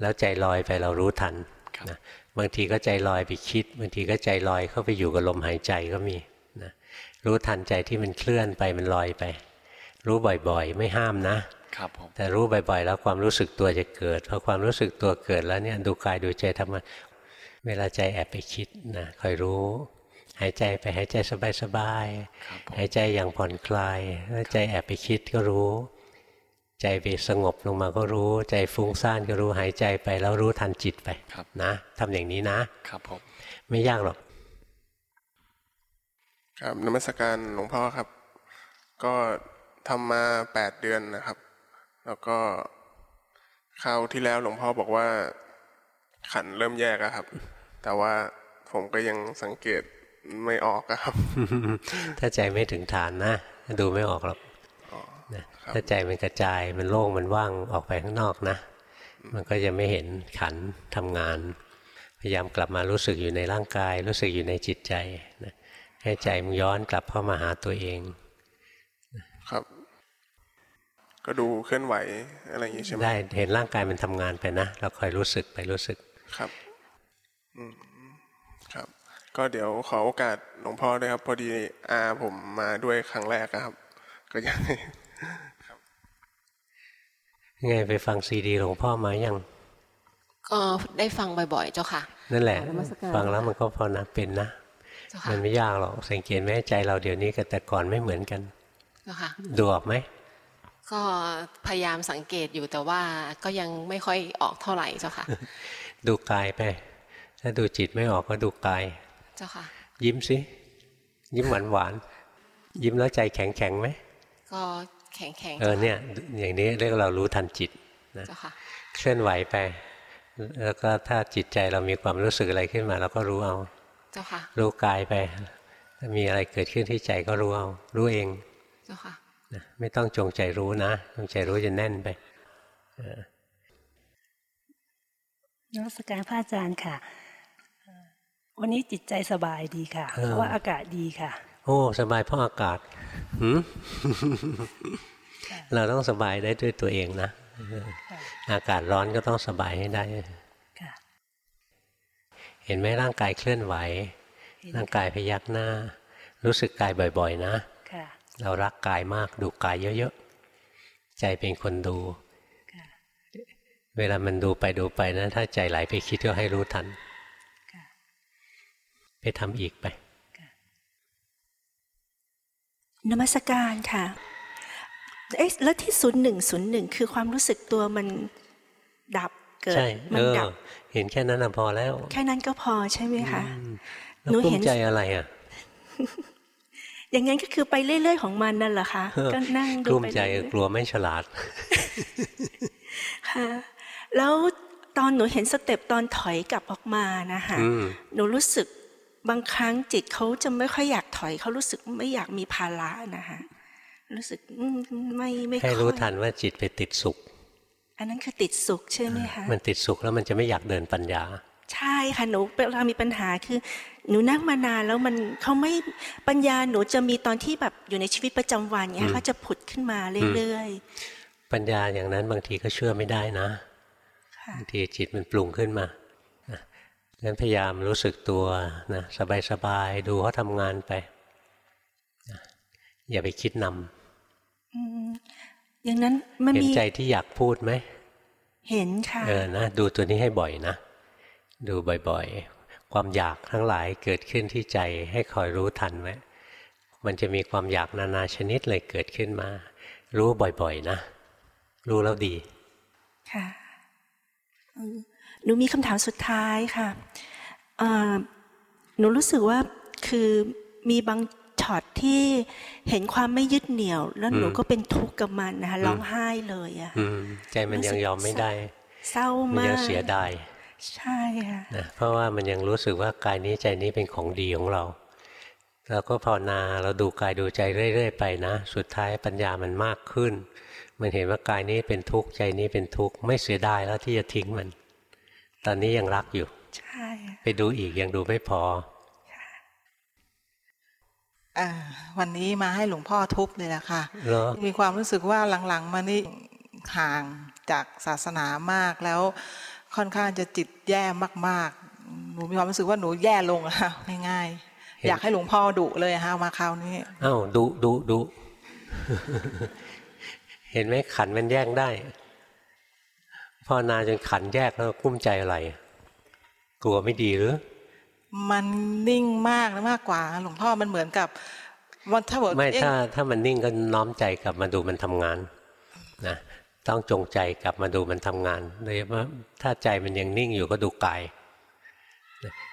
แล้วใจลอยไปเรารู้ทันนะบางทีก็ใจลอยไปคิดบางทีก็ใจลอยเข้าไปอยู่กับลมหายใจก็มีนะรู้ทันใจที่มันเคลื่อนไปมันลอยไป รู้บ่อยๆ ไม่ห้ามนะ ครับผมแต่รู้บ่อยๆแล้วความรู้สึกตัวจะเกิดพอความรู้สึกตัวเกิดแล้วเนี่ยดูกายดูใจทำมาเวลาใจแอบไปคิดนะคอยรู้ หายใจไปหายใจสบายๆหายใจอย่างผ่อนคลายแล้วใจแอบไปคิดก็รู้ ใจไปสงบลงมาก็รู้ ใจฟุ้งซ่านก็รู้หายใจไปแล้วรู้ทันจิตไปนะทำอย่างนี้นะครับผมไม่ยากหรอกครับนมัสการหลวงพ่อครับ ก็ทำมาแปดเดือนนะครับ แล้วก็คราวที่แล้วหลวงพ่อบอกว่าขันเริ่มแยกอะครับ แต่ว่าผมก็ยังสังเกตไม่ออกอะครับ ถ้าใจไม่ถึงฐานนะดูไม่ออกหรอกนะถ้าใจมันกระจายมันโล่งมันว่างออกไปข้างนอกนะ มันก็จะไม่เห็นขันทำงาน พยายามกลับมารู้สึกอยู่ในร่างกาย รู้สึกอยู่ในจิตใจนะให้ใจมันย้อนกลับเข้ามาหาตัวเอง ครับ ก็ดูเคลื่อนไหวอะไรอย่างนี้ใช่ไหมได้เห็นร่างกายมันทำงานไปนะเราคอยรู้สึกไปรู้สึกครับอืมครับ ก็เดี๋ยวขอโอกาสหลวงพ่อด้วยครับ พอดีอาผมมาด้วยครั้งแรกอะครับ ก็ยังไงไปฟังซีดีหลวงพ่อมายังก็ได้ฟังบ่อยๆ เจ้าค่ะ นั่นแหละนมัสการฟังแล้วมันก็พอนะเป็นนะเจ้าค่ะมันไม่ยากหรอกสังเกตไหมใจเราเดี๋ยวนี้กับแต่ก่อนไม่เหมือนกันเจ้าค่ะดูออกไหม ก็พยายามสังเกตอยู่แต่ว่าก็ยังไม่ค่อยออกเท่าไหร่เจ้าค่ะ ดูกายไป ถ้าดูจิตไม่ออกก็ดูกาย เจ้าค่ะ ยิ้มสิ ยิ้มหวานหวานๆยิ้มแล้วใจแข็งแข็งไหมก็แข็งแข็งเออเนี่ย อย่างนี้เรียกเรารู้ทันจิตนะเจ้าค่ะเคลื่อนไหวไป แล้วก็ถ้าจิตใจเรามีความรู้สึกอะไรขึ้นมาเราก็รู้เอาเจ้าค่ะ รู้กายไป ถ้ามีอะไรเกิดขึ้นที่ใจก็รู้เอา รู้เอง เจ้าค่ะ นะไม่ต้องจงใจรู้นะจงใจรู้จะแน่นไปเออนมัสการพระอาจารย์ค่ะเอ่อวันนี้จิตใจสบายดีค่ะ เพราะว่าอากาศดีค่ะ โอ้สบายเพราะอากาศหืมเราต้องสบายได้ด้วยตัวเองนะ อากาศร้อนก็ต้องสบายให้ได้ค่ะเห็นไหมร่างกายเคลื่อนไหว ร่างกายพยักหน้า รู้สึกกายบ่อย ๆ นะค่ะ เรารักกายมากดูกายเยอะๆ ใจเป็นคนดู เวลามันดูไปดูไปนะถ้าใจไหลไปคิดก็ให้รู้ทัน ไปทำอีกไปนมัสการค่ะเอ๊ะแล้วที่ศูนย์หนึ่งศูนย์หนึ่งคือความรู้สึกตัวมันดับเกิดใช่มัเออดับเห็นแค่นั้นนะพอแล้ว แค่นั้นก็พอใช่ไหมคะแล้วหนูกลุ้เห็มนใจอะไรอะ อย่างนั้นก็คือไปเรื่อยๆของมันนั่นแหละค่ะก็นั่งกดูลุ้มไปใจเรื่อยกลัวไม่ฉลาดๆค่ะแล้วตอนหนูเห็นสเต็ปตอนถอยกลับออกมานะคะอืมหนูรู้สึกบางครั้งจิตเขาจะไม่ค่อยอยากถอยเขารู้สึกไม่อยากมีภาระนะคะรู้สึกอืมไม่ไม่ให้ค่รู้อยทันว่าจิตไปติดสุข อันนั้นคือติดสุขใช่ไหมคะมันติดสุขแล้วมันจะไม่อยากเดินปัญญา ใช่ค่ะหนูเวลามีปัญหาคือ หนูนั่งมานานแล้วมันเขาไม่ปัญญาหนูจะมีตอนที่แบบอยู่ในชีวิตประจำวันเนี้อืยมเขาจะผุดขึ้นมาเรื่อยปัญญาอย่างนั้นบางทีก็เชื่อไม่ได้นะบางทีจิตมันปรุงขึ้นมานะงั้นพยายามรู้สึกตัวนะสบายๆดูเขาทำงานไปนะอย่าไปคิดนๆอืมอย่างนั้นมันำเห็นมีใจที่อยากพูดไหม เห็นค่ะเออนะดูตัวนี้ให้บ่อยนะ ดูบ่อยๆ ความอยากทั้งหลายเกิดขึ้นที่ใจให้คอยรู้ทันไว้มันจะมีความอยากนานาชนิดเลยเกิดขึ้นมา รู้บ่อยๆนะ รู้แล้วดี ค่ะเออหนูมีคำถามสุดท้ายค่ะเอ่อหนูรู้สึกว่าคือมีบางช็อตที่เห็นความไม่ยึดเหนี่ยว แล้วหนูอืมก็เป็นทุกข์กับมันนะคะอืมร้องไห้เลยอะอืมใจมันยังยอมไม่ได้ เศร้ามันมากยังเสียดาย ใช่ค่ะนะเพราะว่ามันยังรู้สึกว่ากายนี้ใจนี้เป็นของดีของเราเราก็ภาวนาเราดูกายดูใจเรื่อย ๆ ไปนะ สุดท้ายปัญญามันมากขึ้น มันเห็นว่ากายนี้เป็นทุกข์ใจนี้เป็นทุกข์ไม่เสียดายแล้วที่จะทิ้งมัน ตอนนี้ยังรักอยู่ ใช่ค่ะไปดูอีกยังดูไม่พอวันนี้มาให้หลวงพ่อทุบเลยนะคะมีความรู้สึกว่าหลังๆ มานี่ห่างจากศาสนามากแล้ว ค่อนข้างจะจิตแย่มากๆ หนูมีความรู้สึกว่าหนูแย่ลงอะง่ายๆ อยากให้หลวงพ่อดุเลยฮะมาคราวนี้อ้าวดุดุดุเห็นไหมขันมันแยกได้พ่อนาจนขันแยกแล้วกุ้มใจอะไร กลัวไม่ดีหรือ มันนิ่งมากมากกว่า หลวงพ่อมันเหมือนกับวันถ้าไม่ถ้าถ้ามันนิ่งก็น้อมใจกลับมาดูมันทำงานนะ ต้องจงใจกลับมาดูมันทำงานเลยว่าถ้าใจมันยังนิ่งอยู่ก็ดูกาย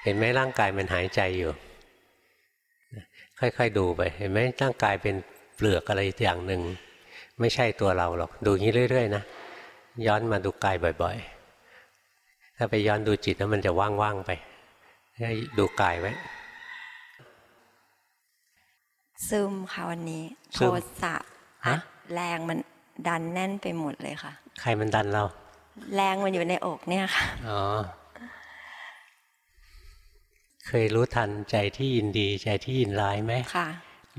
เห็นไหมร่างกายมันหายใจอยู่ ค่อยๆดูไป เห็นไหมร่างกายเป็นเปลือกอะไรอย่างหนึ่ง ไม่ใช่ตัวเราหรอก ดูงี้เรื่อยๆนะย้อนมาดูกายบ่อย ๆ ถ้าไปย้อนดูจิตแล้วมันจะว่างๆไปให้ดูกายไว้ซึมค่ะวันนี้ โทสะแรงมัน ดันแน่นไปหมดเลยค่ะ ใครมันดันเรา แรงมันอยู่ในอกเนี่ยค่ะอ๋อเคยรู้ทันใจที่ยินดีใจที่ยินร้ายไหมค่ะ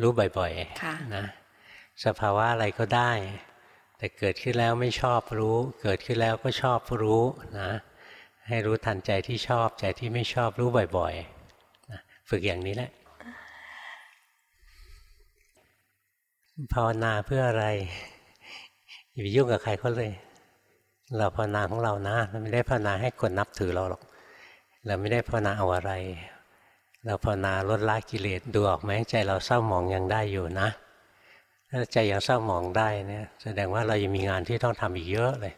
รู้บ่อยๆค่ะนะสภาวะอะไรก็ได้ แต่เกิดขึ้นแล้วไม่ชอบรู้ เกิดขึ้นแล้วก็ชอบรู้นะให้รู้ทันใจที่ชอบใจที่ไม่ชอบรู้บ่อยๆนะฝึกอย่างนี้แหละภาวนาเพื่ออะไร อย่าไปยุ่งกับใครเขาเลย เราภาวนาของเรานะเราไม่ได้ภาวนาให้คนนับถือเราหรอก เราไม่ได้ภาวนาเอาอะไร เราภาวนาลดละกิเลสดูออกไหมใจเราเศร้าหมองยังได้อยู่นะ ถ้าใจยังเศร้าหมองได้เนี่ยแสดงว่าเรายังมีงานที่ต้องทำอีกเยอะเลย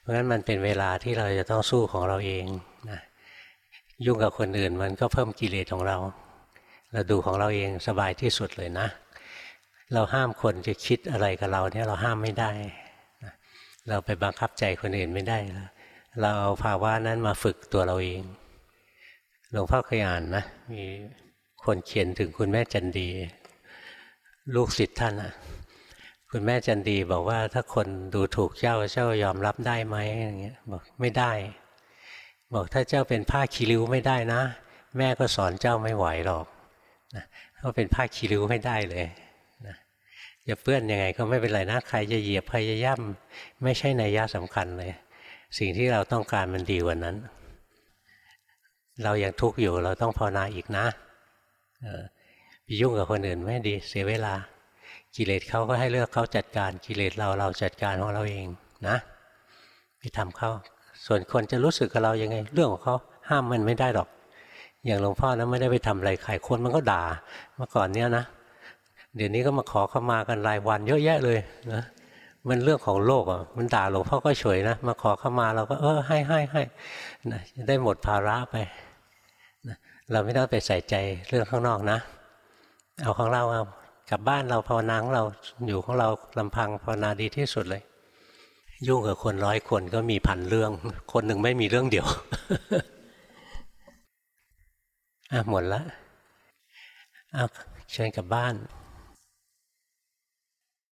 เพราะฉะนั้นมันเป็นเวลาที่เราจะต้องสู้ของเราเองนะยุ่งกับคนอื่นมันก็เพิ่มกิเลสของเรา เราดูของเราเองสบายที่สุดเลยนะ เราห้ามคนจะคิดอะไรกับเราเนี่ยเราห้ามไม่ได้ เราไปบังคับใจคนอื่นไม่ได้เราเอาภาวะนั้นมาฝึกตัวเราเอง หลวงพ่อเคยอ่านนะมีคนเขียนถึงคุณแม่จันดี ลูกศิษย์ท่านอะคุณแม่จันดีบอกว่าถ้าคนดูถูกเจ้าเจ้ายอมรับได้ไหมอย่างเงี้ยบอกไม่ได้ บอกถ้าเจ้าเป็นผ้าคีริ้วไม่ได้นะ แม่ก็สอนเจ้าไม่ไหวหรอกนะเพราะเป็นผ้าคีริ้วไม่ได้เลย จะเปื้อนยังไงก็ไม่เป็นไรนะใครจะเหยียบใครจะย่ำไม่ใช่ในยะสำคัญเลย สิ่งที่เราต้องการมันดีกว่านั้น เรายัางทุกข์อยู่เราต้องภาวนาอีกนะไปยุ่งกับคนอื่นไม่ดีเสียเวลา กิเลสเขาก็ให้เลือกเขาจัดการกิเลสเราเราจัดการของเราเองนะไปทำเขาส่วนคนจะรู้สึกกับเรายังไง เรื่องของเขาห้ามมันไม่ได้หรอก อย่างหลวงพ่อนะไม่ได้ไปทำอะไรใครคนมันก็ด่าเมื่อก่อนเนี้ยนะ เดี๋ยวนี้ก็มาขอเข้ามากันรายวันเยอะแยะเลยนะมันเรื่องของโลกอะมันด่าหลวงพ่อก็เฉยนะมาขอเข้ามาเราก็เออให้ให้ให้นะได้หมดภาระไปนะเราไม่ต้องไปใส่ใจเรื่องข้างนอกนะ เอาของเราเอากลับบ้านเราภาวนาของเราอยู่ของเราลำพังภาวนาดีที่สุดเลย ยุ่งกับคนร้อยคนก็มีพันเรื่อง คนหนึ่งไม่มีเรื่องเดียวอะหมดละเอาเชิญกลับบ้าน